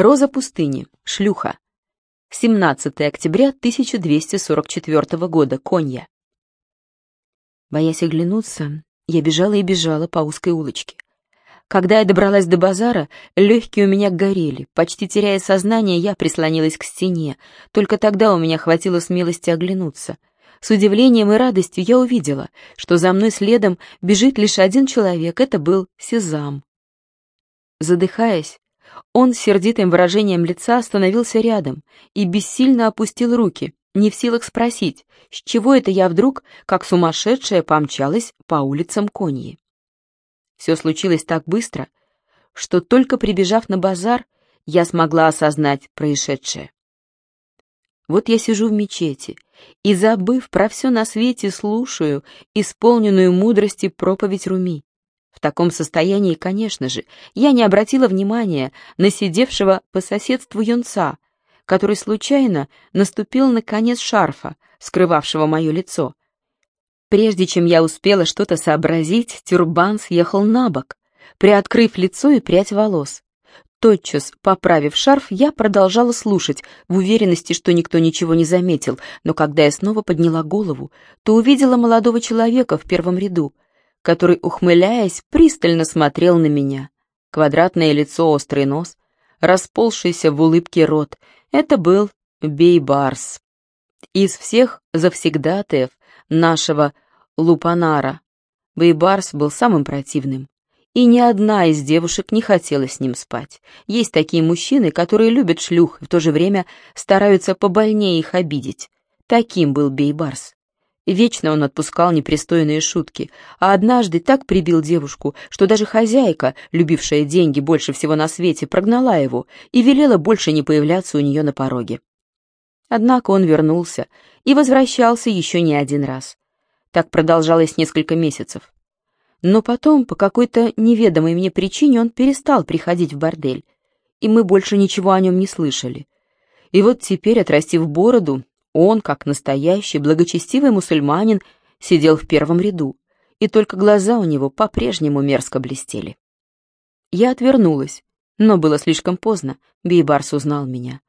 Роза пустыни, шлюха. 17 октября 1244 года, Конья. Боясь оглянуться, я бежала и бежала по узкой улочке. Когда я добралась до базара, легкие у меня горели. Почти теряя сознание, я прислонилась к стене. Только тогда у меня хватило смелости оглянуться. С удивлением и радостью я увидела, что за мной следом бежит лишь один человек. Это был Сезам. Задыхаясь, он с сердитым выражением лица остановился рядом и бессильно опустил руки, не в силах спросить, с чего это я вдруг, как сумасшедшая, помчалась по улицам Коньи. Все случилось так быстро, что только прибежав на базар, я смогла осознать происшедшее. Вот я сижу в мечети и, забыв про все на свете, слушаю исполненную мудрости проповедь Руми. В таком состоянии, конечно же, я не обратила внимания на сидевшего по соседству юнца, который случайно наступил на конец шарфа, скрывавшего мое лицо. Прежде чем я успела что-то сообразить, тюрбан съехал на бок, приоткрыв лицо и прядь волос. Тотчас, поправив шарф, я продолжала слушать, в уверенности, что никто ничего не заметил, но когда я снова подняла голову, то увидела молодого человека в первом ряду — который, ухмыляясь, пристально смотрел на меня. Квадратное лицо, острый нос, расползшийся в улыбке рот. Это был Бейбарс. Из всех завсегдатаев нашего Лупанара Бейбарс был самым противным. И ни одна из девушек не хотела с ним спать. Есть такие мужчины, которые любят шлюх и в то же время стараются побольнее их обидеть. Таким был Бейбарс. Вечно он отпускал непристойные шутки, а однажды так прибил девушку, что даже хозяйка, любившая деньги больше всего на свете, прогнала его и велела больше не появляться у нее на пороге. Однако он вернулся и возвращался еще не один раз. Так продолжалось несколько месяцев. Но потом, по какой-то неведомой мне причине, он перестал приходить в бордель, и мы больше ничего о нем не слышали. И вот теперь, отрастив бороду, он, как настоящий благочестивый мусульманин, сидел в первом ряду, и только глаза у него по-прежнему мерзко блестели. Я отвернулась, но было слишком поздно, Бейбарс узнал меня.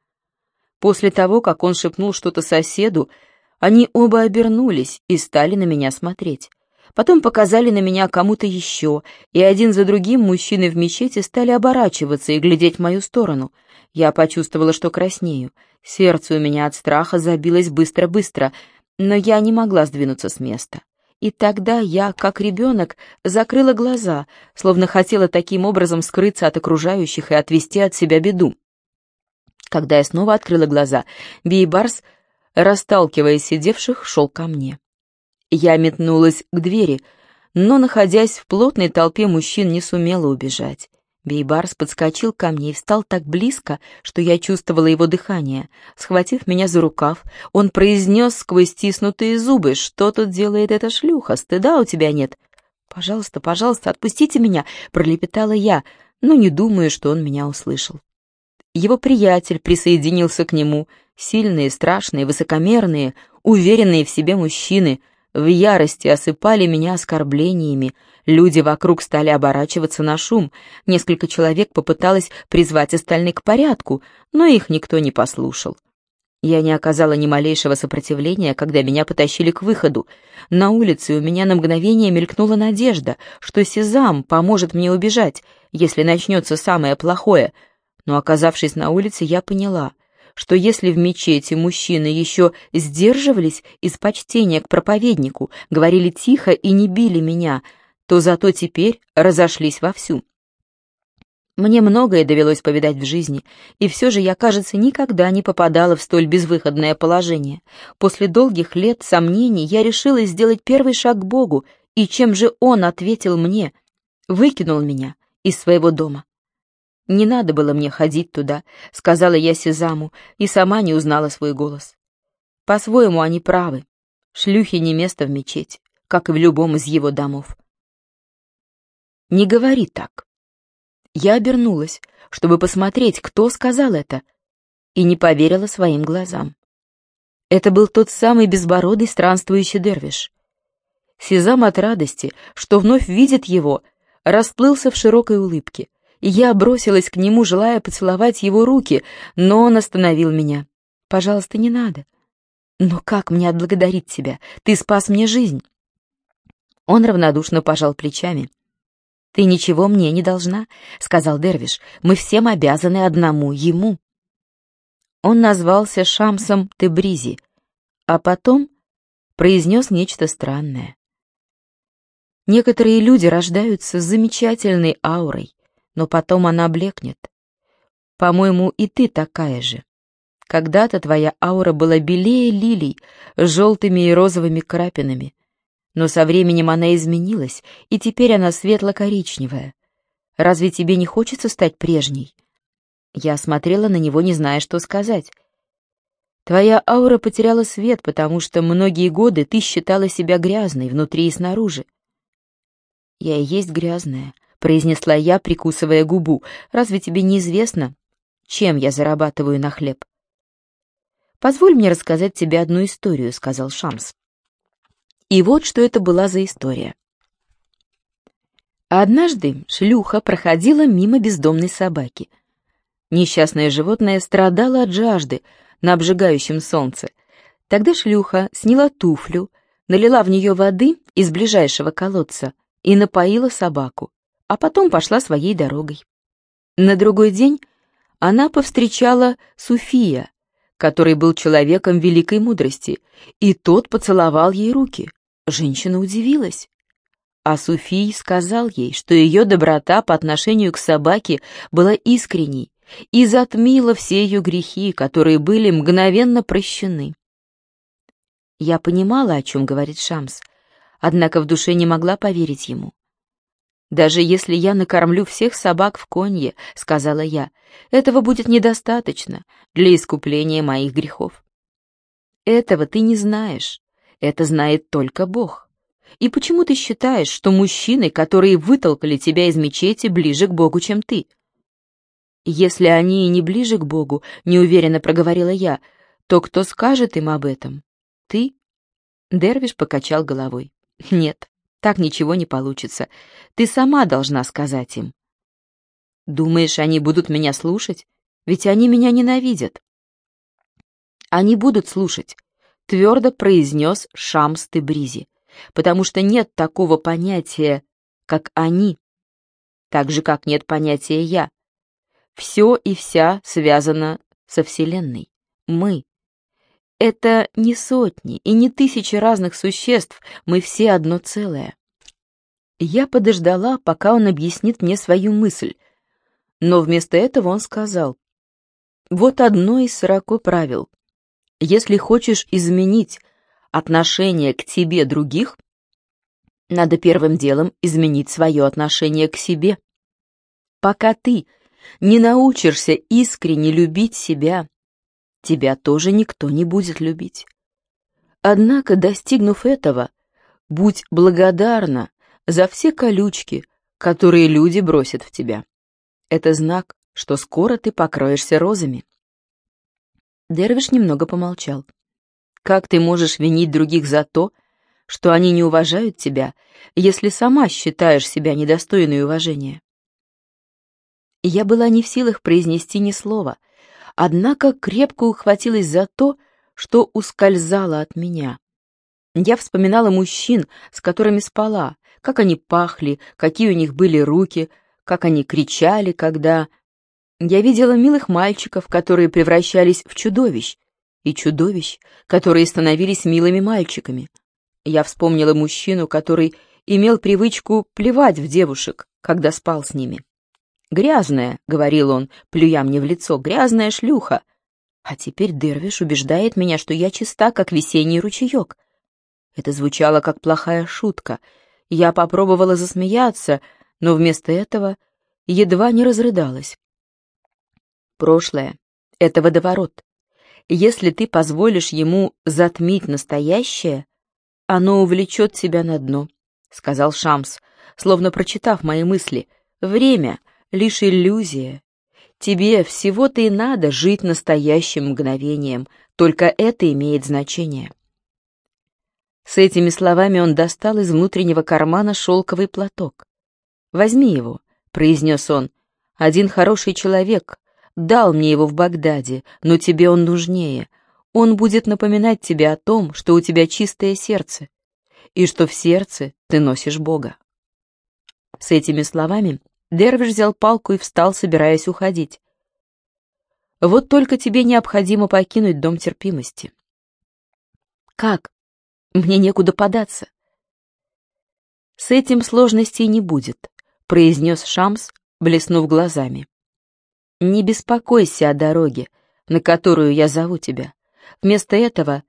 После того, как он шепнул что-то соседу, они оба обернулись и стали на меня смотреть. Потом показали на меня кому-то еще, и один за другим мужчины в мечети стали оборачиваться и глядеть в мою сторону. Я почувствовала, что краснею. Сердце у меня от страха забилось быстро-быстро, но я не могла сдвинуться с места. И тогда я, как ребенок, закрыла глаза, словно хотела таким образом скрыться от окружающих и отвести от себя беду. Когда я снова открыла глаза, Бейбарс, расталкивая сидевших, шел ко мне. Я метнулась к двери, но, находясь в плотной толпе мужчин, не сумела убежать. Бейбарс подскочил ко мне и встал так близко, что я чувствовала его дыхание. Схватив меня за рукав, он произнес сквозь стиснутые зубы, «Что тут делает эта шлюха? Стыда у тебя нет?» «Пожалуйста, пожалуйста, отпустите меня!» — пролепетала я, но не думаю, что он меня услышал. Его приятель присоединился к нему, сильные, страшные, высокомерные, уверенные в себе мужчины, в ярости осыпали меня оскорблениями, Люди вокруг стали оборачиваться на шум. Несколько человек попыталось призвать остальных к порядку, но их никто не послушал. Я не оказала ни малейшего сопротивления, когда меня потащили к выходу. На улице у меня на мгновение мелькнула надежда, что Сезам поможет мне убежать, если начнется самое плохое. Но, оказавшись на улице, я поняла, что если в мечети мужчины еще сдерживались из почтения к проповеднику, говорили тихо и не били меня — то зато теперь разошлись вовсю. Мне многое довелось повидать в жизни, и все же я, кажется, никогда не попадала в столь безвыходное положение. После долгих лет сомнений я решила сделать первый шаг к Богу, и чем же Он ответил мне? Выкинул меня из своего дома. «Не надо было мне ходить туда», — сказала я Сезаму, и сама не узнала свой голос. По-своему они правы. Шлюхи не место в мечети, как и в любом из его домов. Не говори так. Я обернулась, чтобы посмотреть, кто сказал это, и не поверила своим глазам. Это был тот самый безбородый странствующий дервиш. Сезам от радости, что вновь видит его, расплылся в широкой улыбке, Я бросилась к нему, желая поцеловать его руки, но он остановил меня. «Пожалуйста, не надо». «Но как мне отблагодарить тебя? Ты спас мне жизнь». Он равнодушно пожал плечами. «Ты ничего мне не должна», — сказал Дервиш. «Мы всем обязаны одному ему». Он назвался Шамсом Тебризи, а потом произнес нечто странное. Некоторые люди рождаются с замечательной аурой, но потом она блекнет. По-моему, и ты такая же. Когда-то твоя аура была белее лилий, с желтыми и розовыми крапинами, но со временем она изменилась, и теперь она светло-коричневая. Разве тебе не хочется стать прежней? Я смотрела на него, не зная, что сказать. Твоя аура потеряла свет, потому что многие годы ты считала себя грязной внутри и снаружи. Я и есть грязная, произнесла я, прикусывая губу. Разве тебе не известно, чем я зарабатываю на хлеб? Позволь мне рассказать тебе одну историю, сказал Шамс. И вот что это была за история. Однажды шлюха проходила мимо бездомной собаки. Несчастное животное страдало от жажды на обжигающем солнце. Тогда шлюха сняла туфлю, налила в нее воды из ближайшего колодца и напоила собаку, а потом пошла своей дорогой. На другой день она повстречала Суфия, который был человеком великой мудрости, и тот поцеловал ей руки. Женщина удивилась. А Суфий сказал ей, что ее доброта по отношению к собаке была искренней, и затмила все ее грехи, которые были мгновенно прощены. Я понимала, о чем говорит Шамс, однако в душе не могла поверить ему. «Даже если я накормлю всех собак в конье, — сказала я, — этого будет недостаточно для искупления моих грехов. Этого ты не знаешь, это знает только Бог. И почему ты считаешь, что мужчины, которые вытолкали тебя из мечети, ближе к Богу, чем ты?» Если они и не ближе к Богу, неуверенно проговорила я, то кто скажет им об этом? Ты? Дервиш покачал головой. Нет, так ничего не получится. Ты сама должна сказать им. Думаешь, они будут меня слушать? Ведь они меня ненавидят. Они будут слушать, твердо произнес Шамс Тебризи, потому что нет такого понятия, как они, так же, как нет понятия «я». Все и вся связано со Вселенной. Мы. Это не сотни и не тысячи разных существ, мы все одно целое. Я подождала, пока он объяснит мне свою мысль, но вместо этого он сказал, вот одно из сорока правил. Если хочешь изменить отношение к тебе других, надо первым делом изменить свое отношение к себе. Пока ты не научишься искренне любить себя, тебя тоже никто не будет любить. Однако, достигнув этого, будь благодарна за все колючки, которые люди бросят в тебя. Это знак, что скоро ты покроешься розами. Дервиш немного помолчал. Как ты можешь винить других за то, что они не уважают тебя, если сама считаешь себя недостойной уважения? Я была не в силах произнести ни слова, однако крепко ухватилась за то, что ускользало от меня. Я вспоминала мужчин, с которыми спала, как они пахли, какие у них были руки, как они кричали, когда... Я видела милых мальчиков, которые превращались в чудовищ, и чудовищ, которые становились милыми мальчиками. Я вспомнила мужчину, который имел привычку плевать в девушек, когда спал с ними. «Грязная», — говорил он, плюя мне в лицо, — «грязная шлюха». А теперь Дервиш убеждает меня, что я чиста, как весенний ручеек. Это звучало как плохая шутка. Я попробовала засмеяться, но вместо этого едва не разрыдалась. Прошлое — это водоворот. Если ты позволишь ему затмить настоящее, оно увлечет тебя на дно, — сказал Шамс, словно прочитав мои мысли. Время лишь иллюзия. Тебе всего-то и надо жить настоящим мгновением, только это имеет значение. С этими словами он достал из внутреннего кармана шелковый платок. «Возьми его», — произнес он, Один хороший человек дал мне его в Багдаде, но тебе он нужнее. Он будет напоминать тебе о том, что у тебя чистое сердце, и что в сердце ты носишь Бога. С этими словами Дервиш взял палку и встал, собираясь уходить. Вот только тебе необходимо покинуть дом терпимости. Как? Мне некуда податься. С этим сложностей не будет, произнес Шамс, блеснув глазами. Не беспокойся о дороге, на которую я зову тебя. Вместо этого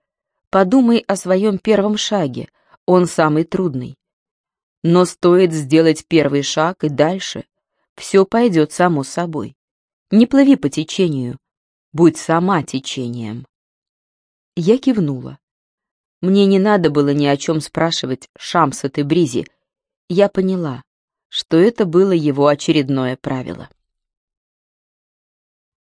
подумай о своем первом шаге, он самый трудный. Но стоит сделать первый шаг, и дальше все пойдет само собой. Не плыви по течению, будь сама течением. Я кивнула. Мне не надо было ни о чем спрашивать Шамса Тебризи. Я поняла, что это было его очередное правило.